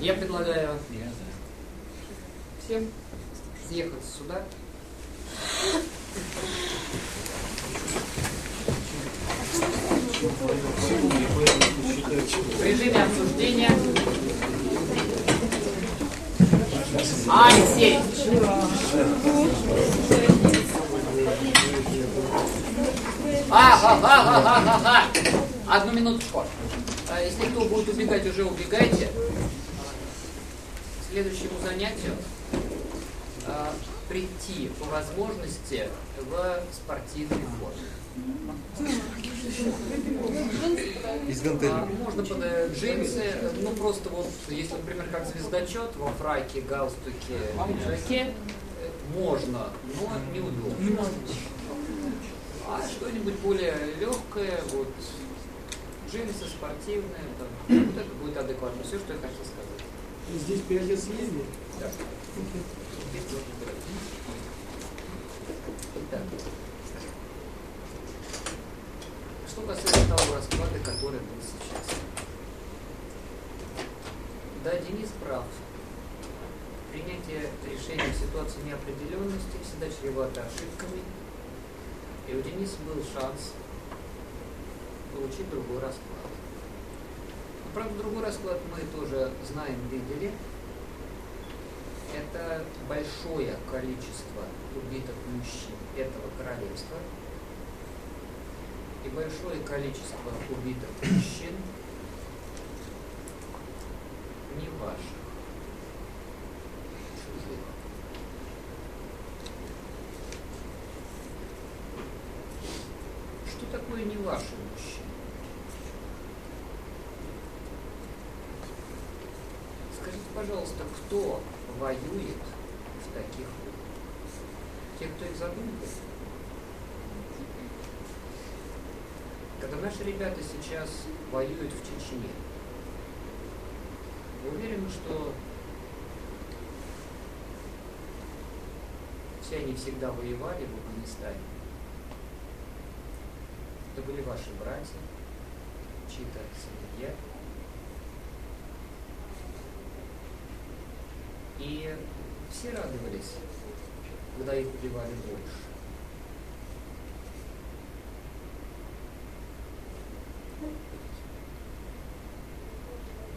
Я предлагаю всем съехать сюда. В режиме обсуждения. А, Алексей. Ага, ага, ага, ага. Одну минуточку. А если кто будет убегать, уже убегайте. Следующему занятию а, прийти по возможности в спортивной форме. Из гантелей. А, можно под э, джинсы, ну просто вот, если, например, как звездочет во фраке, галстуке, пиджаке, э, можно, но неудобно. А что-нибудь более легкое, вот джинсы спортивные, там, вот это будет адекватно. Все, что я хотел сказать. Здесь переодеться ездили? Да. Итак. Что касается того расклада, который был сейчас. Да, Денис прав. Принятие решения в ситуации неопределенности всегда чревато ошибками. И у Дениса был шанс получить другой расклад. Правда, другой расклад мы тоже знаем, видели. Это большое количество убитых мужчин этого королевства и большое количество убитых мужчин не ваших. чужих. Что такое не ваши мужчины? Скажите, пожалуйста, кто воюет в таких войнах? Те, кто их задумывает? Когда наши ребята сейчас воюют в Чечне, вы уверены, что все они всегда воевали в Афганистане? Это были ваши братья, чьи-то сыновья. И все радовались, когда их убивали больше.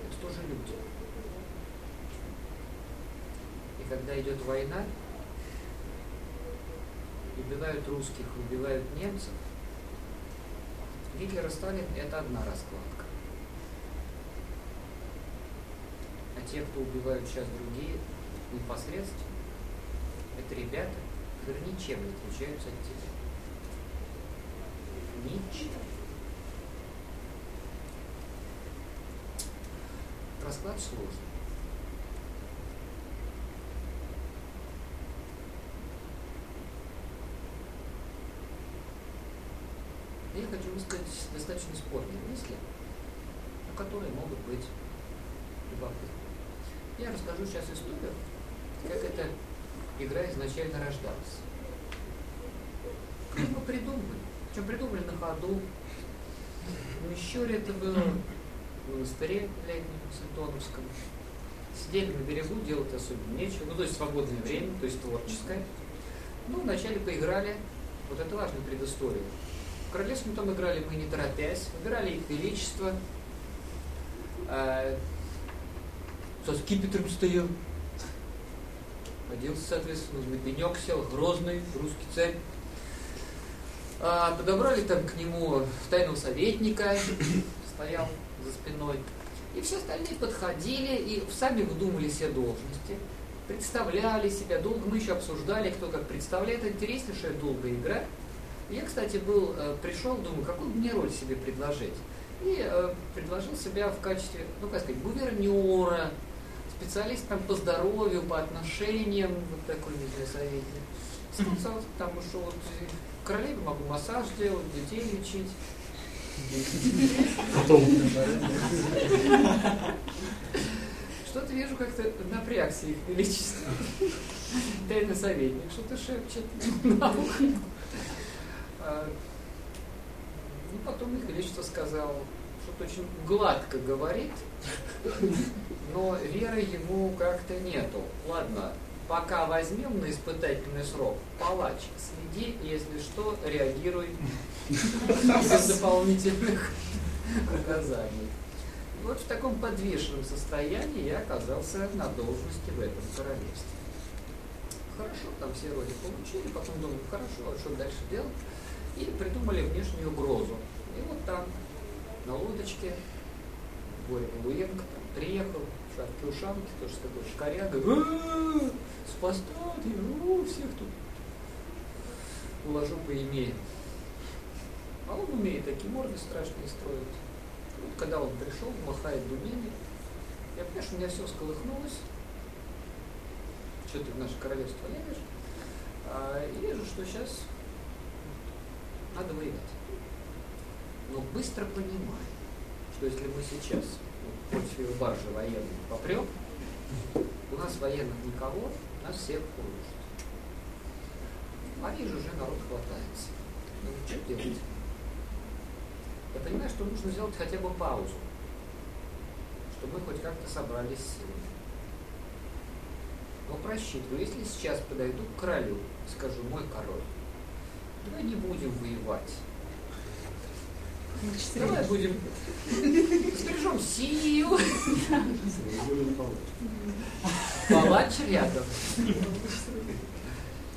Это тоже люди. И идет война, убивают русских, убивают немцев, Гитлер и Сталин – это одна раскладка. А те, кто убивают сейчас другие, непосредственно, это ребята, которые ничем не отличаются от тебя. Ничем. Расклад сложный. Я хочу высказать достаточно спорные мысли, но которые могут быть любопытны. Я расскажу сейчас историю, как эта игра изначально рождалась. Мы придумали. Причем придумали на ходу. Ну, еще это было в монастыре летнем, Сантоновском. Сидели на берегу, делать особенно нечего. Ну, то есть свободное время, то есть творческое. Ну, вначале поиграли. Вот это важная предыстория. В королевском там играли мы не торопясь, выбирали их величество. А, со скипетром стоял. Оделся, соответственно, на пенек сел, грозный русский царь. А, подобрали там к нему тайного советника, стоял за спиной. И все остальные подходили и сами выдумывали себе должности, представляли себя. Долго мы еще обсуждали, кто как представляет. Интереснейшая долгая игра. Я, кстати, был, э, пришел, думаю, какую мне роль себе предложить. И э, предложил себя в качестве, ну как сказать, гувернера, специалист там по здоровью, по отношениям, вот такой везде советник. Сказал, потому что вот королеве могу массаж делать, детей лечить. Что-то вижу, как-то напрягся их величество. Тайный советник, что-то шепчет на ухо. А, Ну, потом их величество сказал, что-то очень гладко говорит, но веры ему как-то нету. Ладно, пока возьмем на испытательный срок, палач, следи, если что, реагируй без дополнительных указаний. Вот в таком подвешенном состоянии я оказался на должности в этом королевстве. Хорошо, там все вроде получили, потом думаю, хорошо, а что дальше делать? И придумали внешнюю угрозу. И вот там, на лодочке, Боря Луенко там приехал, шапки ушанки, тоже с такой шкарягой, спастат, и всех тут уложу поимею. А он умеет такие морды страшные строить. Вот когда он пришел, махает думеной, я понимаю, что у меня все сколыхнулось. Что ты в наше королевство лезешь? А, и вижу, что сейчас надо воевать. Но быстро понимаю, что если мы сейчас против его баржи военной попрем, у нас военных никого, нас всех порушат. А вижу, уже народ хватается. Ну, что делать? Я понимаю, что нужно сделать хотя бы паузу, чтобы мы хоть как-то собрались силами. Но просчитываю, если сейчас подойду к королю, скажу, мой король, давай не будем воевать. Давай будем сбережем сил. Палач рядом.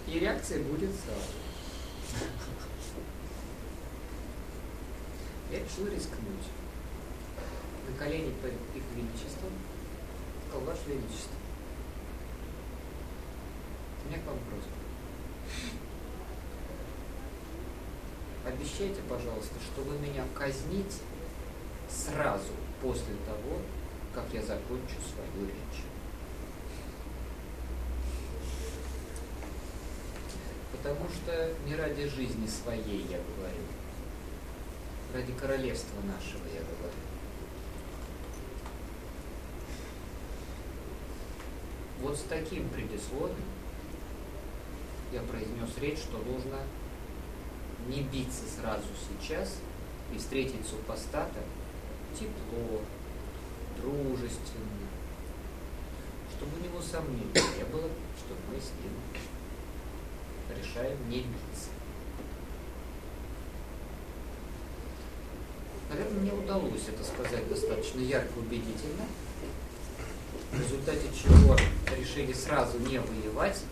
И реакция будет сразу. Я решил рискнуть. На колени перед их величеством сказал, Ваше Величество, у меня к вам просьба. Обещайте, пожалуйста, что вы меня казните сразу после того, как я закончу свою речь. Потому что не ради жизни своей я говорю, ради королевства нашего я говорю. Вот с таким предисловием я произнес речь, что нужно не биться сразу сейчас и встретить супостата тепло, дружественно, чтобы у него сомнений не было, что мы с ним решаем не биться. Наверное, мне удалось это сказать достаточно ярко, убедительно, в результате чего решили сразу не воевать,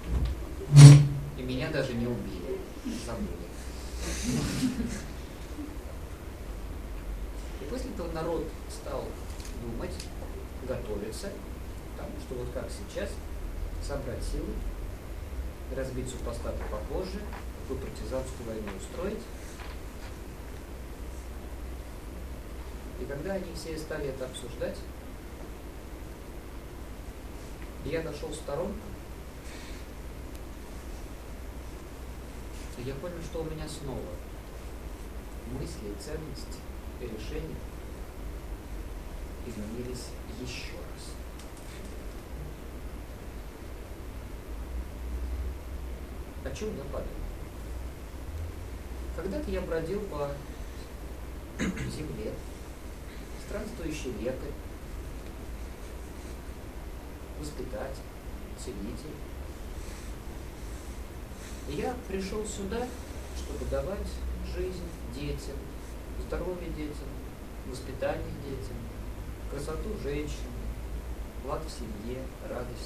и меня даже не убили. Забыли. И после этого народ стал думать, готовиться к тому, что вот как сейчас собрать силы, разбить супостата попозже, какую партизанскую войну устроить, И когда они все стали это обсуждать, я дошел в сторонку, и я понял, что у меня снова мысли, ценности и решения изменились еще раз. О чем я подумал? Когда-то я бродил по земле, странствующий лекарь, воспитатель, целитель. Я пришел сюда, чтобы давать жизнь детям, здоровье детям, воспитание детям, красоту женщин, лад в семье, радость в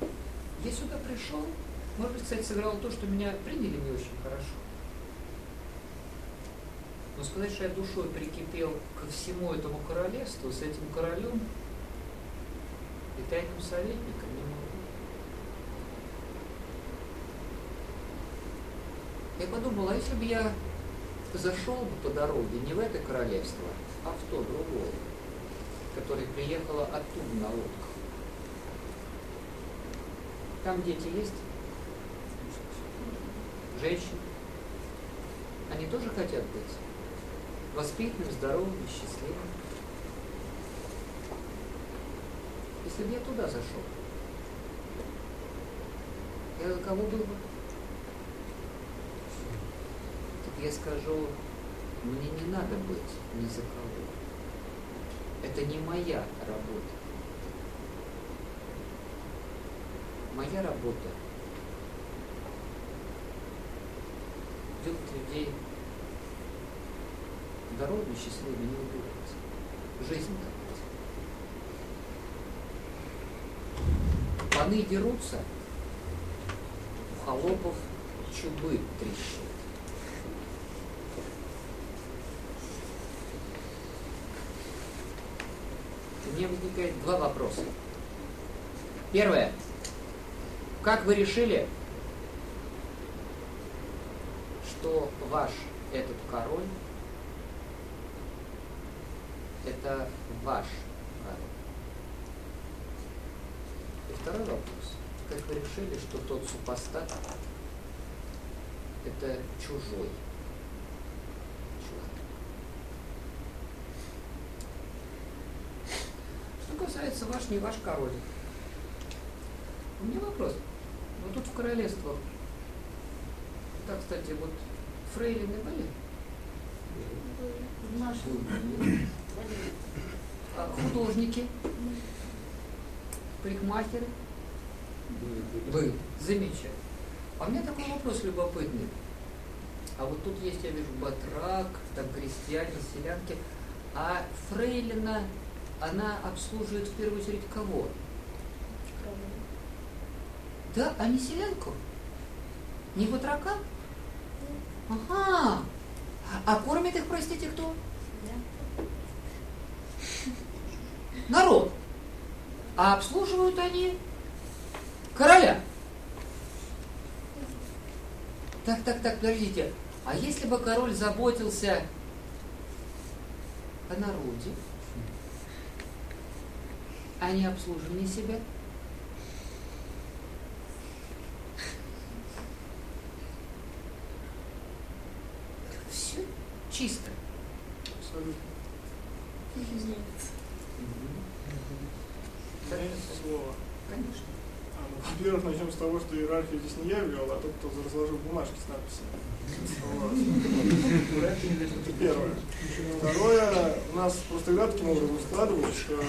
семье. Я сюда пришел, может быть, кстати, сыграло то, что меня приняли не очень хорошо. Но сказать, что я душой прикипел ко всему этому королевству, с этим королем и тайным советником не могу. Я подумал, а если бы я зашел бы по дороге не в это королевство, а в то другое, которое приехало оттуда на лодках. Там дети есть? Женщины? Они тоже хотят быть воспитанным, здоровым и счастливым. Если бы я туда зашел, я за кого был бы? Так я скажу, мне не надо быть ни за кого. Это не моя работа. Моя работа делать людей здоровыми, счастливыми, не убивать. Жизнь давать. Паны дерутся, у холопов чубы трещат. У возникает два вопроса. Первое. Как вы решили, что ваш этот король это ваш король? И второй вопрос. Как вы решили, что тот супостат это чужой человек? Что касается ваш, не ваш король. У меня вопрос. Вот тут в королевствах. Так, кстати, вот фрейлины были? В нашем А художники? Парикмахеры? Были. Замечательно. А у меня такой вопрос любопытный. А вот тут есть, я вижу, батрак, там крестьяне, селянки. А фрейлина, она обслуживает в первую очередь кого? Да, а не селянку? Не батрака? Ага. А кормит их, простите, кто? Народ. А обслуживают они короля. Так, так, так, подождите. А если бы король заботился о народе, а не обслуживании себя? Все чисто. Абсолютно. Слово. Конечно. А, ну, Во-первых, начнем с того, что иерархию здесь не я ввел, а тот, кто разложил бумажки с надписями. Это первое. Второе, у нас просто игра таким образом складывалась, что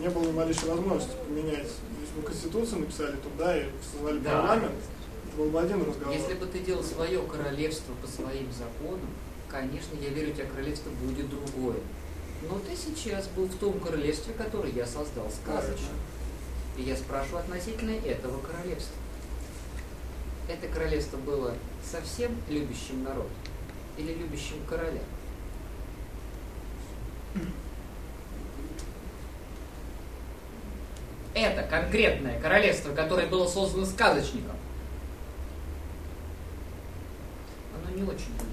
не было ни малейшей возможности поменять. Если бы Конституцию написали туда и создали Да. парламент, это был бы один разговор. Если бы ты делал свое королевство по своим законам, конечно, я верю, у тебя королевство будет другое. Но ты сейчас был в том королевстве, которое я создал сказочно. И я спрашиваю относительно этого королевства. Это королевство было совсем любящим народ или любящим короля? Это конкретное королевство, которое было создано сказочником, оно не очень любит.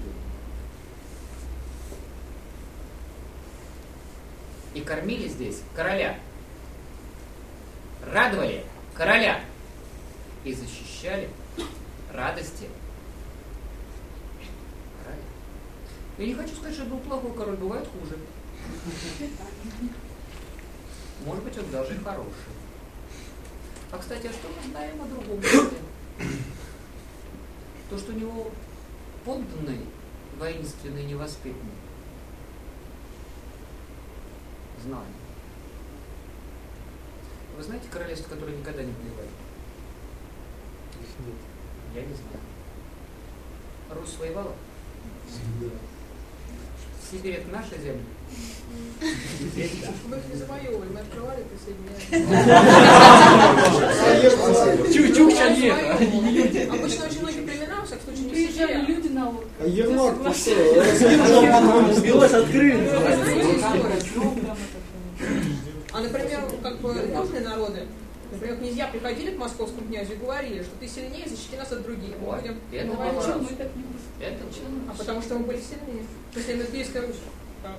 И кормили здесь короля. Радовали короля. И защищали радости короля. Я не хочу сказать, что был плохой король, бывает хуже. Может быть, он даже и хороший. А, кстати, а что мы знаем о другом короле? То, что у него подданный, воинственный, невоспитанный. Знаем. Вы знаете королевство, которое никогда не воевали? Их нет. Я не знаю. Русь воевала? Сибирь это наша земля? Мы их не завоевывали, мы открывали, присоединяли. Чук-чук нет, они не люди. Обычно очень многие племена, во всяком случае, не Приезжали люди на лодке. А Ермак, что? Сбилось открыли. А, например, как бы южные народы, например, князья приходили к московскому князю и говорили, что ты сильнее, защити нас от других. Мы будем Это можем? Это А потому что мы были сильнее. То есть Киевская Русь.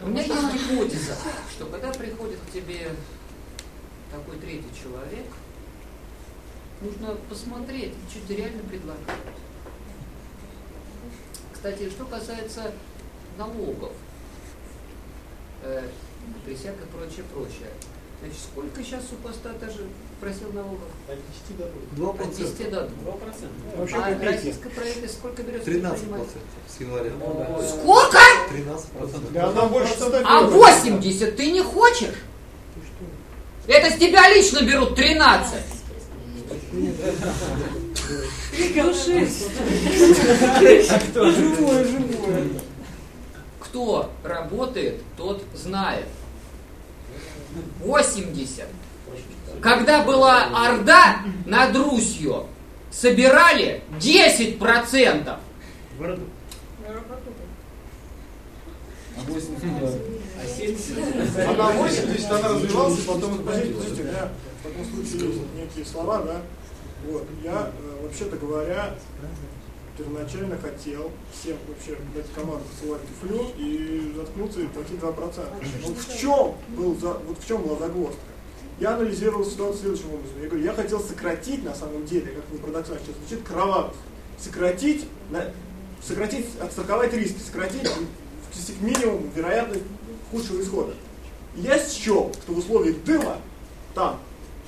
У меня есть гипотеза, что когда приходит к тебе такой третий человек, нужно посмотреть, что ты реально предлагаешь. Кстати, что касается налогов, э, присяг и прочее, прочее. Значит, сколько сейчас супостат даже просил налогов? От 10 до Два От процента. 10 до 2. Вообще А копейки. российское правительство сколько берет? с 13 предпринимателей? процентов с января. Сколько? 13 процентов. Да она больше 100 А 80 ты не хочешь? Это с тебя лично берут 13. Живое, живое. Кто работает, тот знает. 80. Когда была Орда над Русью, собирали 10%. Бороду. А 80 А 70? Она 80, она развивалась, потом, подождите, подождите, у меня в таком случае есть некие слова, да, вот, я, э, вообще-то говоря, первоначально хотел всем вообще дать команду посылать туфлю и заткнуться и платить 2%. Вот в чем, был за, вот в чем была загвоздка? Я анализировал ситуацию следующим образом. Я говорю, я хотел сократить, на самом деле, как ни парадоксально сейчас звучит, кровавость. Сократить, на, сократить, отстраковать риски, сократить к минимуму вероятность худшего исхода. И я счел, что в условиях дыма там,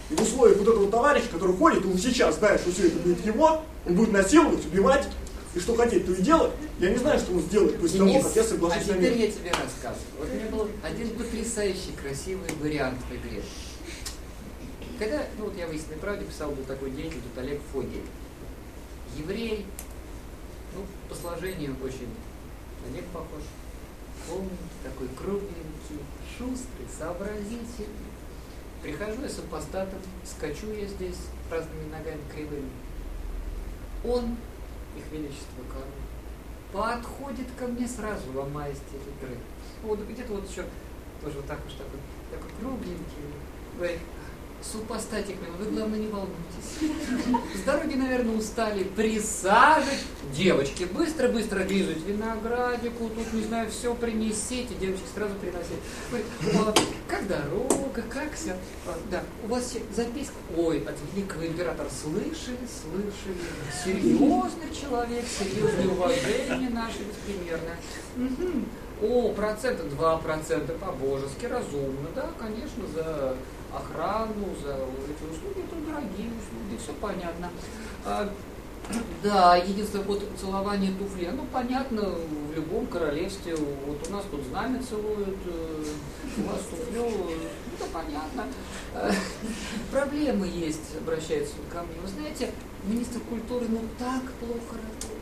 и в условиях вот этого товарища, который ходит, он сейчас знает, что все это будет его, он будет насиловать, убивать, и что хотеть, то и делать. Я не знаю, что он сделает после того, как я а соглашусь на теперь мир. я тебе рассказываю. Вот у меня был один потрясающий красивый вариант в игре. Когда, ну вот я в истинной правде писал, был такой деятель, тут Олег Фогель. Еврей, ну, по сложению очень Олег похож. Полненький, такой кругленький, шустрый, сообразительный. Прихожу я с апостатом, скачу я здесь разными ногами кривыми. Он, их величество король, подходит ко мне сразу, ломая стереотры. Вот где-то вот еще тоже вот так уж такой, такой кругленький. Говорит, супостатик, мил, вы главное не волнуйтесь. С дороги, наверное, устали. Присаживать. Девочки, быстро-быстро лизать виноградику, тут, не знаю, все принесите. Девочки сразу «А, как дорога, как все. А, да, у вас записка. Ой, от великого императора слышали, слышали. Серьезный человек, серьезное уважение наше беспримерное. О, процента 2% по-божески, разумно, да, конечно, за охрану, за эти услуги, это дорогие услуги, все понятно. А, да, единственное, вот целование туфли, ну, понятно, в любом королевстве, вот у нас тут знамя целуют, э, у вас туфлю, это понятно. Э, Проблемы есть, обращается он ко мне. Вы знаете, министр культуры, ну, так плохо работает,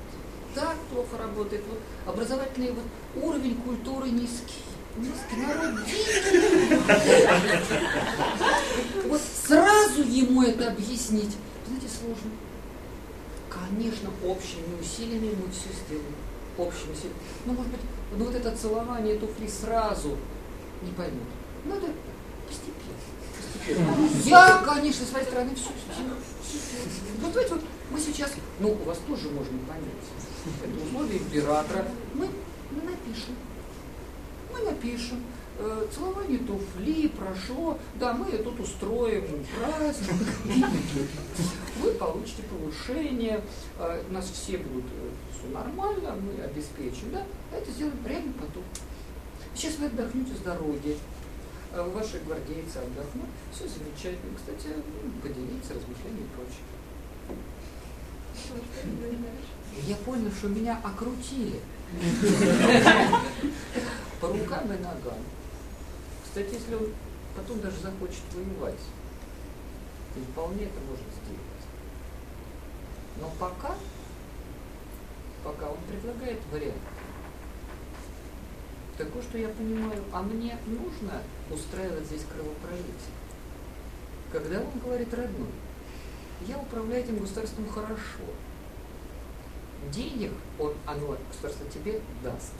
так плохо работает. Вот образовательный вот уровень культуры низкий. Народ. Вот сразу ему это объяснить, знаете, сложно. Конечно, общими усилиями мы все сделаем. Общими усилиями. Ну, может быть, ну, вот это целование туфли сразу не поймут. Надо постепенно. постепенно. Я, конечно, с своей стороны все сделаю. Вот знаете, вот мы сейчас, ну, у вас тоже можно понять. Это условия императора. Мы, мы напишем. Мы напишем. э, Целование туфли прошло. Да, мы тут устроим праздник. Вы получите повышение. э, У нас все будут все нормально, мы обеспечим. Да? Это сделаем реально потом. Сейчас вы отдохнете с дороги. э, Ваши гвардейцы отдохнут. Все замечательно. Кстати, ну, поделиться размышлениями и прочее. Я понял, что меня окрутили. По рукам и ногам. Кстати, если он потом даже захочет воевать, то вполне это может сделать. Но пока, пока он предлагает вариант. Такое, что я понимаю, а мне нужно устраивать здесь кровопролитие. Когда он говорит родной, я управляю этим государством хорошо. Денег он, оно, государство тебе даст.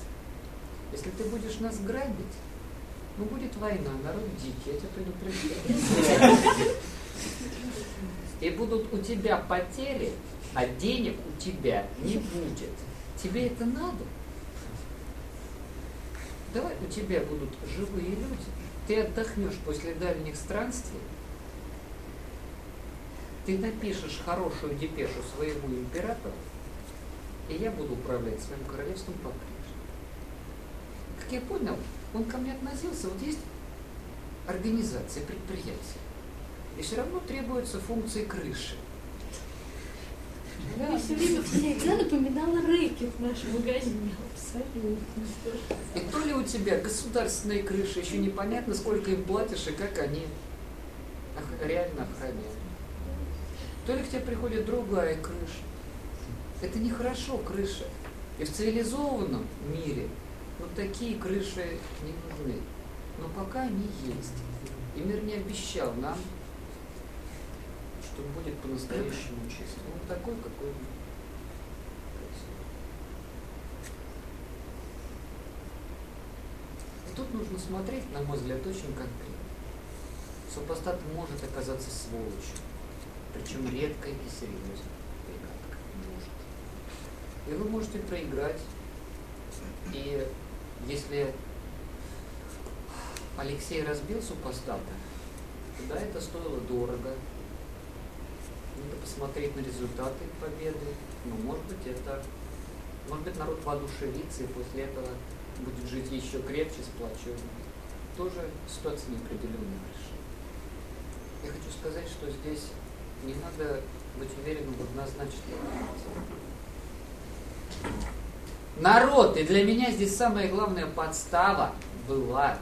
Если ты будешь нас грабить, ну будет война, народ дикий, я тебя предупреждаю. И будут у тебя потери, а денег у тебя не будет. Тебе это надо? Давай у тебя будут живые люди. Ты отдохнешь после дальних странствий, ты напишешь хорошую депешу своему императору, и я буду управлять своим королевством по-прежнему. Как я понял, он ко мне относился, вот есть организация, предприятие, и все равно требуются функции крыши. Она все время всегда напоминала рэки в нашем магазине. Абсолютно. И то ли у тебя государственные крыши, еще непонятно, сколько им платишь и как они реально охраняют. То ли к тебе приходит другая крыша. Это нехорошо, крыша. И в цивилизованном мире вот такие крыши не нужны. Но пока они есть. И мир не обещал нам, что будет по-настоящему чистым. Он такой, какой он. И тут нужно смотреть, на мой взгляд, очень конкретно. Супостат может оказаться сволочью, причем редкой и серьезной. И вы можете проиграть. Если Алексей разбил супостата, да, это стоило дорого. Надо посмотреть на результаты победы. Но может быть это, может быть народ воодушевится и после этого будет жить еще крепче, сплоченнее. Тоже ситуация неопределенная решение. Я хочу сказать, что здесь не надо быть уверенным в однозначной Народ, и для меня здесь самая главная подстава была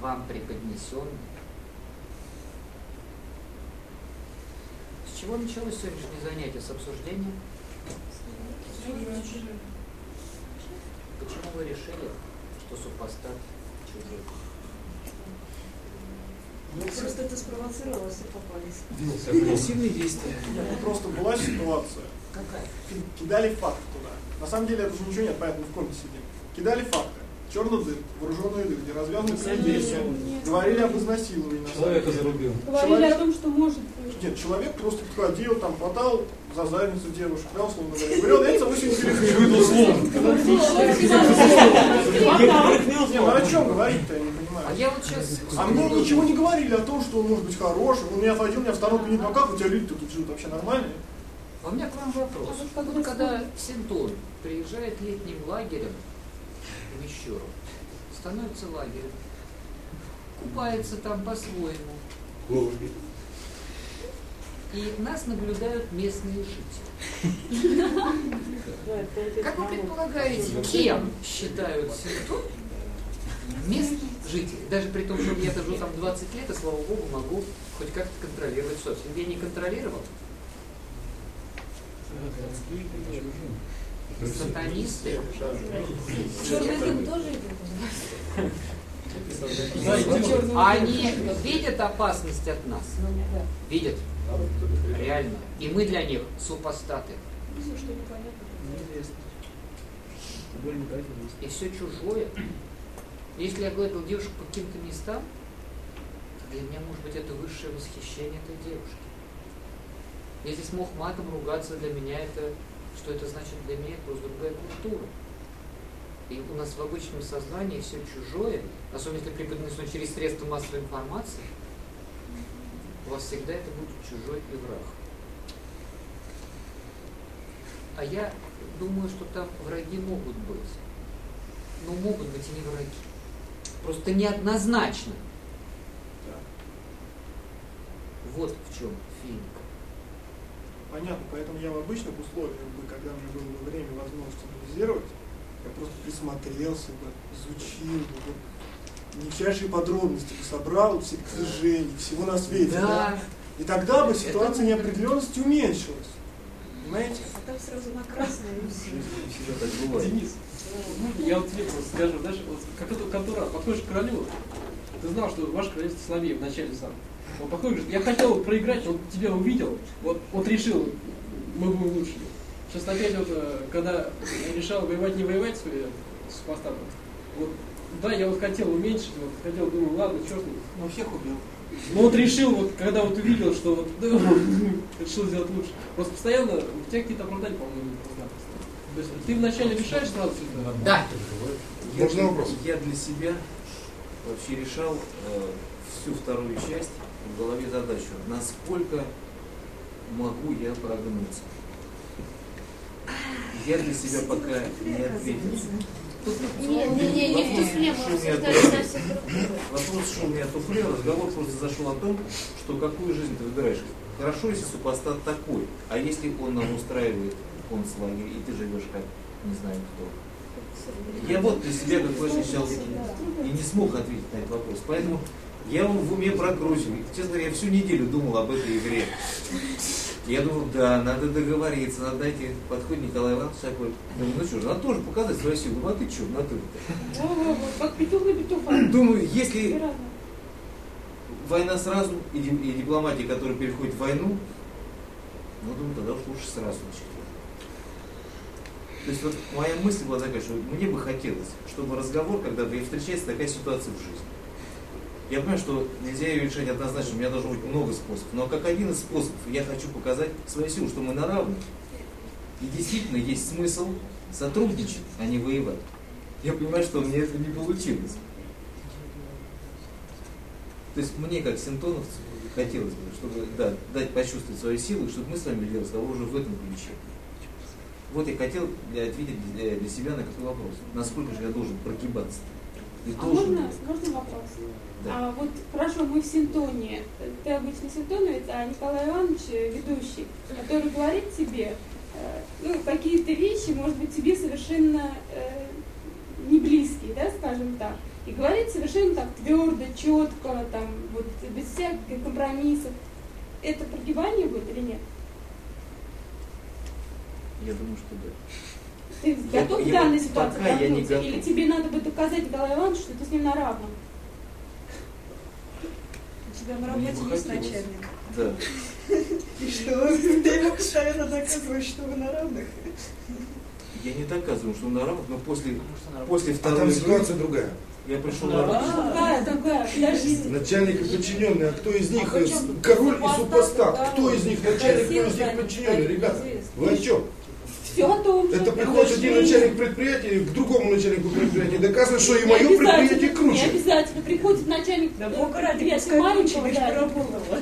вам преподнесена. С чего началось сегодняшнее занятие? С обсуждения? Почему вы решили, что супостат чужой? Ну, просто это спровоцировало, все попались. Агрессивные действия. Ну просто была ситуация. Какая? Кидали факты туда. На самом деле это же ничего нет, понятно, в комнате сидим. Кидали факты. Черный дым, вооруженные люди, развязанные крайбесия. Говорили об изнасиловании. на самом Человека деле. зарубил. Говорили Человек- о том, что может быть. Нет, человек просто подходил, там, хватал за задницу девушек, да, условно говоря. Говорил, это вы сегодня Выдал словом. Не, ну о чем говорить-то, я не понимаю. А я вот сейчас... А мне ничего не говорили о том, что он может быть хорошим. Он меня отводил, меня в сторону пенит, ну а как у тебя люди-то тут живут вообще нормальные? А у меня к вам вопрос. А вот когда Синтон приезжает летним лагерем в Мещеру, становится лагерем, купается там по-своему, и нас наблюдают местные жители. Как вы предполагаете, кем считают Синтон местных жителей? Даже при том, что я живу там 20 лет, и слава богу, могу хоть как-то контролировать собственно. Я не контролировал. Сатанисты. Черный дым тоже идет. Они видят опасность от нас. Видят. Реально. И мы для них супостаты. И все чужое. Если я гладил девушек по каким-то местам, для меня, может быть, это высшее восхищение этой девушки. Я здесь мог матом ругаться, для меня это, что это значит для меня, это просто другая культура. И у нас в обычном сознании все чужое, особенно если преподнесено через средства массовой информации, у вас всегда это будет чужой и враг. А я думаю, что там враги могут быть. Но могут быть и не враги. Просто неоднозначно. Да. Вот в чем финика. Понятно, поэтому я в обычных условиях, бы, когда у меня было бы время и возможность анализировать, я просто присмотрелся бы, изучил бы, вот, мельчайшие подробности бы собрал всех движений, всего на свете. Да. И тогда бы ситуация неопределенности уменьшилась. Понимаете? А там сразу на красное и все. Денис, я вот тебе просто скажу, знаешь, вот как эта контора подходишь к королю, ты знал, что ваше королевство слабее в начале сам. Он подходит, говорит, я хотел проиграть, он тебя увидел, вот, вот решил, мы будем лучше. Сейчас опять вот, э, когда я решал воевать, не воевать с э, с супостатом, вот, да, я вот хотел уменьшить, вот, хотел, думаю, ладно, черт ним. Ну, всех убил. Ну вот решил, вот когда вот увидел, что вот да, решил сделать лучше. Просто постоянно у тебя какие-то оправдания, по-моему, просто-напросто. То есть ты вначале решаешь сразу все это. Да. Я, Можно вопрос? я для себя вообще решал э, всю вторую часть в голове задачу, насколько могу я прогнуться. Я для себя пока не ответил. Не, не, не, не в туфле, мы обсуждали совсем другое. Вопрос шел не о туфле, разговор просто зашел о том, что какую жизнь ты выбираешь. Хорошо, если супостат такой, а если он нам устраивает концлагерь, и ты живешь как не знаю кто. Я вот для себя как бы сейчас и не смог ответить на этот вопрос. Поэтому Я его в уме прокручивал. Честно говоря, я всю неделю думал об этой игре. Я думал, да, надо договориться, надо дайте. Подходит Николай Иванович такой. Думаю, ну что ж, надо тоже показать свою силу. Ну а ты что, на ты? Петух на петуха. Думаю, если война сразу и, и дипломатия, которая переходит в войну, ну, думаю, тогда уж лучше сразу начать. То есть вот моя мысль была такая, что мне бы хотелось, чтобы разговор, когда встречается такая ситуация в жизни. Я понимаю, что нельзя ее решать однозначно, у меня должно быть много способов. Но как один из способов я хочу показать свою силу, что мы на равных. И действительно есть смысл сотрудничать, а не воевать. Я понимаю, что мне это не получилось. То есть мне, как синтоновцу, хотелось бы, чтобы да, дать почувствовать свою силу, чтобы мы с вами вели разговор уже в этом ключе. Вот я хотел для- ответить для, себя на какой вопрос. Насколько же я должен прогибаться? И А должен можно, можно вопрос? Да. А вот хорошо, мы в синтоне. Ты обычно синтоновец, а Николай Иванович э, ведущий, который говорит тебе э, ну, какие-то вещи, может быть, тебе совершенно э, не близкие, да, скажем так. И говорит совершенно так твердо, четко, там, вот без всяких компромиссов. Это прогибание будет или нет? Я думаю, что да. Ты Я- готов в я- данной пока ситуации я не столкнуться? Или тебе надо бы доказать Николаю Ивановичу, что ты с ним на равном? У тебя на работе есть начальник. Да. И что? Ты ему постоянно доказываешь, что вы на равных? Я не доказываю, что он на равных, но после, после А второй там игры ситуация другая. я пришел на равных. Какая, какая? Подожди. Начальник и подчиненный, а кто из них А король и супостат? Кто из них начальник, кто из них подчиненный? Ребята, вы о чем? Все о том же. Это приходит один начальник предприятия к другому начальнику предприятия, доказывает, что и Не мое предприятие Не круче. обязательно. Приходит начальник Да предприятия маленького, да.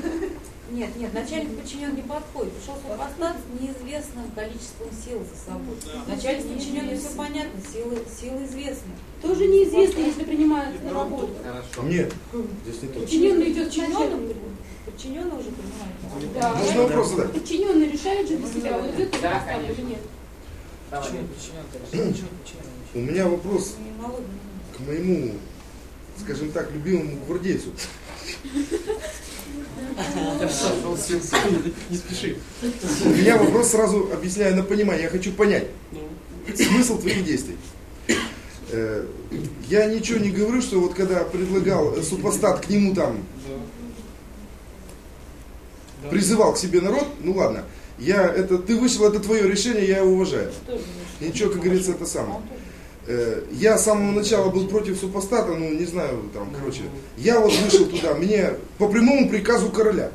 Нет, нет, начальник подчинен не подходит. Пришел супостат с неизвестным количеством сил за собой. Начальник подчиненный все понятно, силы, силы известны. Тоже неизвестно, если принимают на работу. Хорошо. Нет, здесь не то. Подчиненный идет к Подчиненный, уже понимает. Да. Можно вопрос задать? Подчиненный решает же для себя, он идет Да, или нет. У меня вопрос к моему, скажем так, любимому гвардейцу. Не спеши. У меня вопрос сразу объясняю на понимание. Я хочу понять смысл твоих действий. Э, Я ничего не говорю, что вот когда предлагал супостат к нему там, призывал к себе народ, ну ладно, я это, ты вышел, это твое решение, я его уважаю. Ничего, как говорится, это самое. Э, Я с самого начала был против супостата, ну не знаю, там, короче. Я вот вышел туда, мне по прямому приказу короля.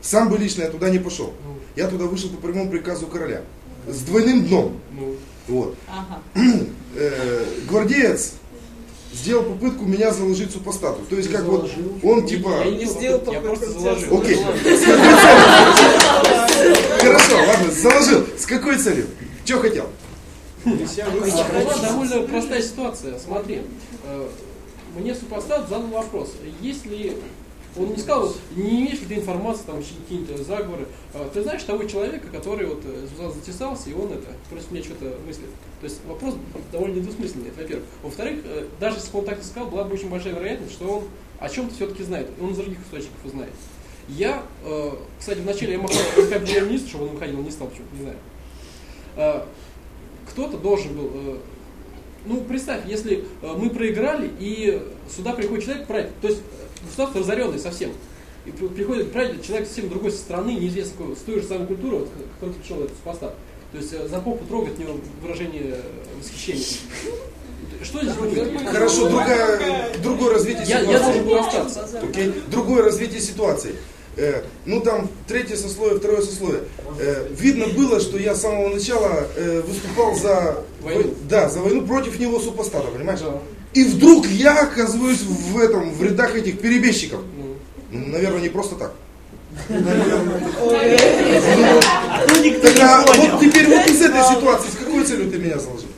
Сам бы лично я туда не пошел. Ну, Я туда вышел по прямому приказу короля. С двойным дном. ну, Вот. Э, гвардеец сделал попытку меня заложить супостату. То есть как вот он типа... я не сделал, я просто заложил. Окей. Хорошо, ладно, заложил. С какой целью? Что хотел? Довольно простая ситуация. Смотри, э, мне супостат задал вопрос, есть ли он не сказал, не имеешь ли ты информации, там какие-то заговоры. А, Ты знаешь того человека, который вот э, за- затесался, и он это против меня что-то мыслит. То есть вопрос довольно недвусмысленный, во-первых. Во-вторых, э, даже если бы он так и сказал, была бы очень большая вероятность, что он о чем-то все-таки знает. Он из других источников узнает. Я, э, кстати, вначале я махал как премьер-министр, чтобы он выходил, не стал, почему-то, не знаю. Э, Кто-то должен был э, ну, представь, если э, мы проиграли, и сюда приходит человек править, то есть государство разоренное совсем, и при- приходит править человек совсем другой страны, неизвестно какой, с той же самой культурой, вот, который пришел этот супостат. То есть э, за попу трогает у него выражение восхищения. Что здесь будет? Хорошо, другая, другое развитие Я, я должен ситуации. был остаться. Окей? Другое развитие ситуации. Э, ну там третье сословие, второе сословие. Э, видно было, что я с самого начала э, выступал за Войну. да, за войну против него супостата, понимаешь? Да. И вдруг я оказываюсь в этом, в рядах этих перебежчиков. Ну, Ну, наверное, не просто так. Ну, Так, а вот теперь вот из этой ситуации, с какой целью ты меня заложил?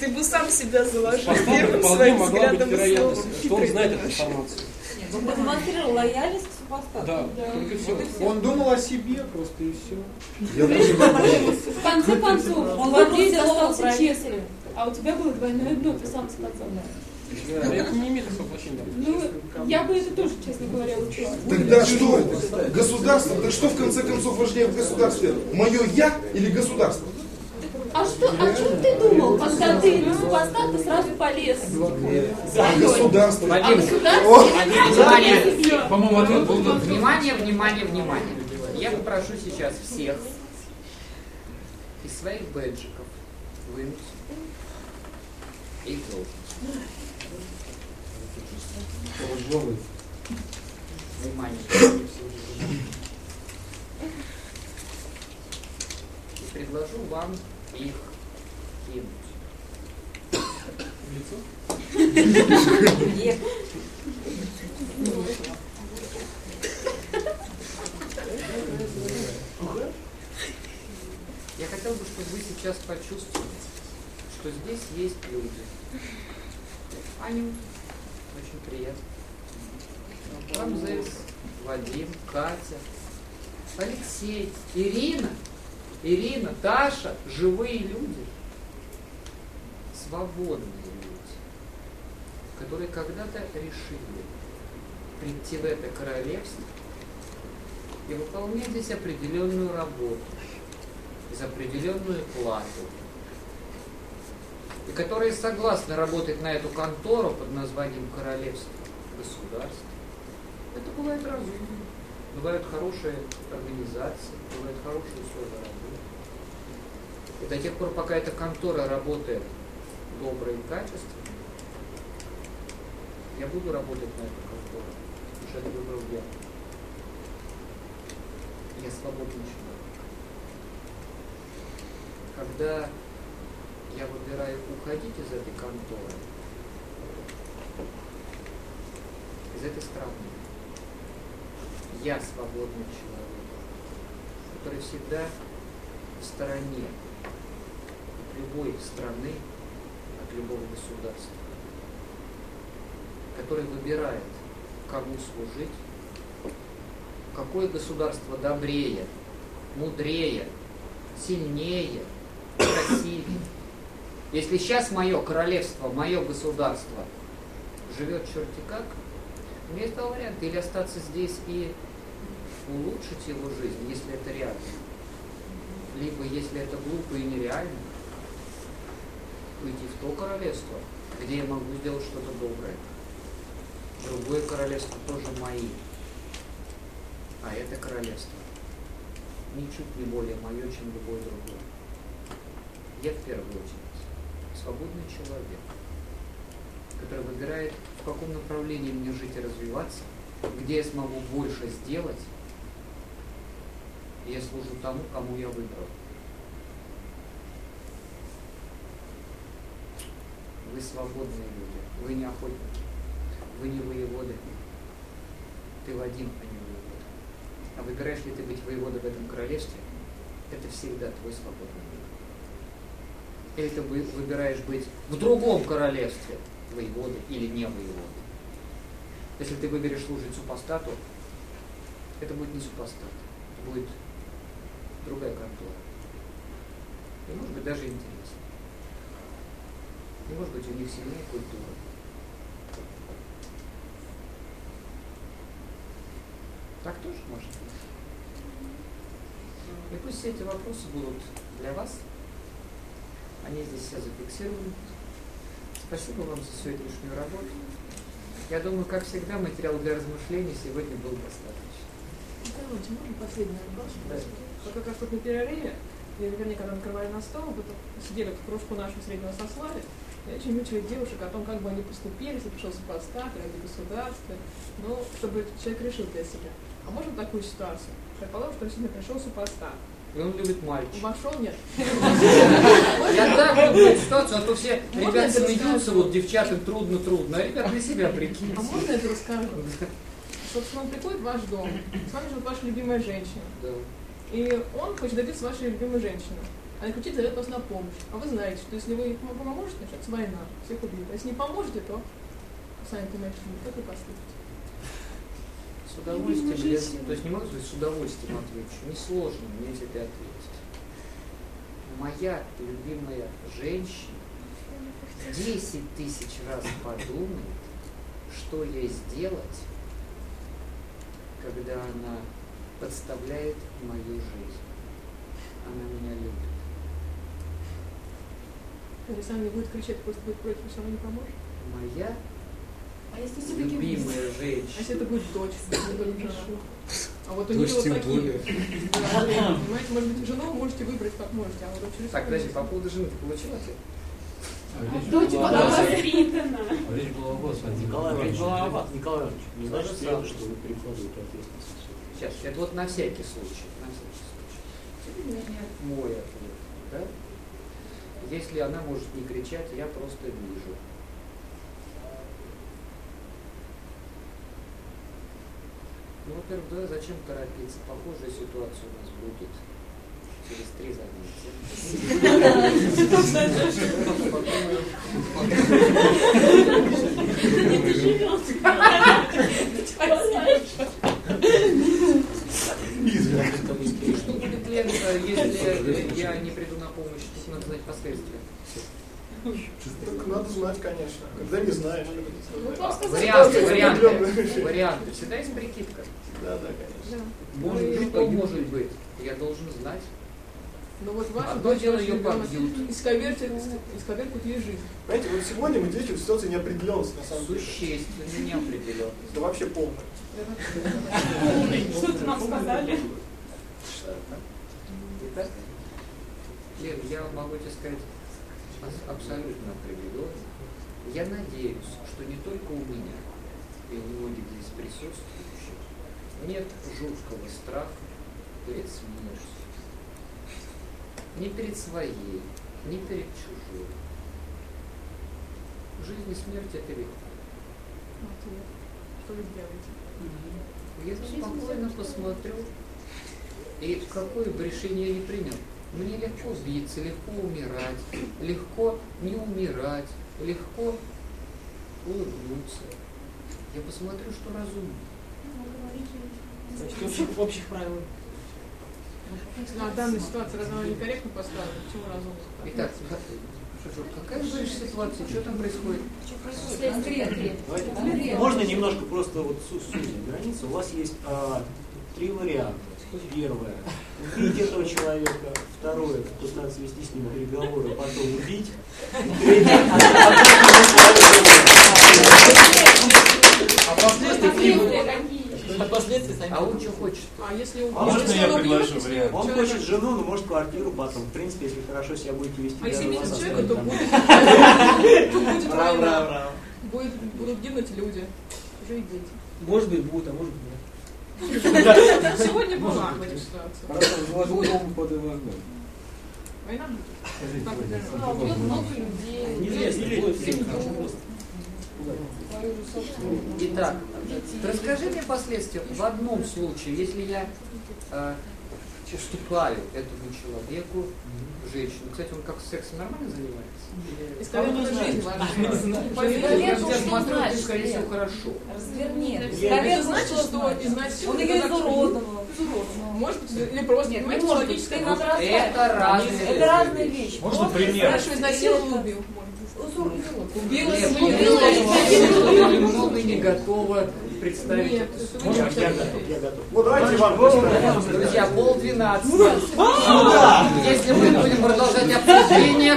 Ты бы сам себя заложил первым своим взглядом и словом. что он знает эту информацию. Он продемонстрировал лояльность к супостату. Да, только все. Он думал о себе просто и все. Я В конце концов, Он владелец вопрос остался честным. А у тебя было двойное дно, ты сам сказал. Это не имеет такого воплощения. Ну, я бы это тоже, честно говоря, учила. Тогда что? Государство? Так что в конце концов важнее в государстве? Мое я или государство? А что, о чем ты думал, когда ты на супостат, ты сразу полез? А государство? А государство? Внимание, По-моему, ответ был да. внимание, внимание, внимание. Я попрошу сейчас всех из своих бэджиков вынуть их должность. Внимание. И предложу вам их кинуть. Е. Я хотел бы, чтобы вы сейчас почувствовали, что здесь есть люди. Аню, очень приятно. Рамзес, Вадим, Катя, Алексей, Ирина, Ирина, Таша, живые люди, свободные люди, которые когда-то решили прийти в это королевство и выполнять здесь определенную работу за определенную плату. И которые согласны работать на эту контору под названием королевство, государство. Это бывает разумно. Бывают хорошие организации, бывает хорошие работы. И до тех пор, пока эта контора работает добро и качественно, я буду работать на эту контору, это выбрал я. Я свободный человек. Когда я выбираю уходить из этой конторы, из этой страны, я свободный человек, который всегда в стороне любой страны, от любого государства, который выбирает, кому служить, какое государство добрее, мудрее, сильнее, красивее. Если сейчас мое королевство, мое государство живет черти как, у меня есть два. Или остаться здесь и улучшить его жизнь, если это реально. Либо, если это глупо и нереально, уйти в то королевство, где я могу сделать что-то доброе. Другое королевство тоже мои. А это королевство ничуть не более мое, чем любое другое. Я в первую очередь свободный человек, который выбирает, в каком направлении мне жить и развиваться, где я смогу больше сделать, и я служу тому, кому я выбрал. Вы свободные люди, вы не охотники, вы не воеводы. Ты Вадим, а не воевода. А выбираешь ли ты быть воеводой в этом королевстве, это всегда твой свободный выбор. Или ты вы- выбираешь быть в другом королевстве, воеводы или не воеводы. Если ты выберешь служить супостату, это будет не супостат, это будет другая контора. И может быть даже интересно. И может быть у них сильнее культура. Так тоже может быть. И пусть все эти вопросы будут для вас. Они здесь все зафиксированы. Спасибо вам за сегодняшнюю работу. Я думаю, как всегда, материал для размышлений сегодня был достаточно. Короче, можно последний вопрос? Да. Вот как раз тут на перерыве, вернее, когда накрывали на стол, вот сидели в кружку нашего среднего сословия, и очень мучили девушек о том, как бы они поступили, если пришел супостат, ради государства, ну, чтобы человек решил для себя. А можно такую ситуацию? Предположим, что действительно пришел супостат. И он любит мальчик. Вошел, нет? Я так люблю ситуацию, а то все ребята смеются, вот девчатам трудно-трудно, а ребят для себя прикиньте. А можно я это расскажу? Собственно, он приходит в ваш дом, с вами живет ваша любимая женщина, Да. и он хочет добиться вашей любимой женщины. Кричит, зовет вас на помощь. А вы знаете, что если вы ему поможете, начнется война, всех убьют. А если не поможете, то сами понимаете, как вы поступите. С удовольствием, я, то есть не могу сказать, с удовольствием отвечу. Несложно мне тебе ответить. Моя любимая женщина 10 тысяч раз подумает, что ей сделать, когда она подставляет мою жизнь. Она меня любит. Если она не будет кричать, просто будет против, все равно не поможет. Моя А если все-таки любимая А если женщина. это будет дочь, не только жена? А вот у вот тем такие. более. Понимаете, может быть, жену вы можете выбрать как можете, а вот дочь Так, подожди, по поводу жены ты получил ответ? дочь была воспитана. Речь была о вас, а не Николай Иванович. Николай Иванович, не значит это, что вы перекладываете ответственность? Сейчас, это вот на всякий случай. На всякий случай. Не мой ответ. Да? Если она может не кричать, я просто вижу. Ну, во-первых, да, зачем торопиться? Похожая ситуация у нас будет через три занятия. Что будет, Лен, если я не приду на помощь? Тут надо знать последствия. Только надо знать, конечно. Когда не знаешь. Ну, просто Варианты, варианты, определенные. варианты. Всегда есть прикидка. Да, да, конечно. Да. Может, Ну, что может быть? Я должен знать. Но вот ваша Одно дочь, дело ее побьют. исковеркают ей жизнь. Понимаете, вот сегодня мы действительно в ситуации неопределенности, на самом деле. Существенно неопределенно. Это вообще полное. Что-то нам сказали. Итак, я могу тебе сказать абсолютно определенно. Я надеюсь, что не только у меня и у многих здесь присутствующих нет жуткого страха перед смертью. Ни перед своей, ни перед чужой. Жизнь и смерть это легко. Что вы сделаете? Я спокойно посмотрю, и какое бы решение я ни принял. Мне легко биться, легко умирать, легко не умирать, легко улыбнуться. Я посмотрю, что разумно. То есть общих, общих правил. На данной ситуации, раз она некорректно поставлена, почему разумно? Итак, как- какая же ситуация, что там происходит? Давайте, можно немножко просто вот су- сузить границу. У вас есть а, три варианта. Первое. Убить этого человека. Второе. Пытаться вести с ним переговоры, потом убить. Третье. А последствия какие будут? Последствия какие? А. А он что хочет? А если у А можно если я он предложу если вариант? Он хочет жену, но может квартиру потом. В принципе, если хорошо себя будете вести, А если вас человека, то будет, война. будут гибнуть люди. Уже и дети. Может быть, будет, а может быть нет. Сегодня была в этой ситуации. Хорошо, заложил Будет. бомбу под. Война будет. Да. Убьет много людей. Неизвестно, будет всем хорошо просто. Итак, расскажи мне последствия. В одном случае, если я э, уступаю этому человеку, женщину, кстати, он как сексом нормально занимается? Исковерканная жизнь. Поверь, Я смотрю, ты, скорее всего, хорошо. Разверни. Я- Это значит, что изнасиловать... Он ее изуродовал. Изуродовал. Может быть, или просто, Нет, не понимаете, может быть. Это разные Это разные вещи. Можно пример? Хорошо, изнасиловал, убил. Немного не готова представить Нет, эту Я готов, я готов. Вот давайте представим. Друзья, пол двенадцатого. Если мы будем продолжать обсуждение,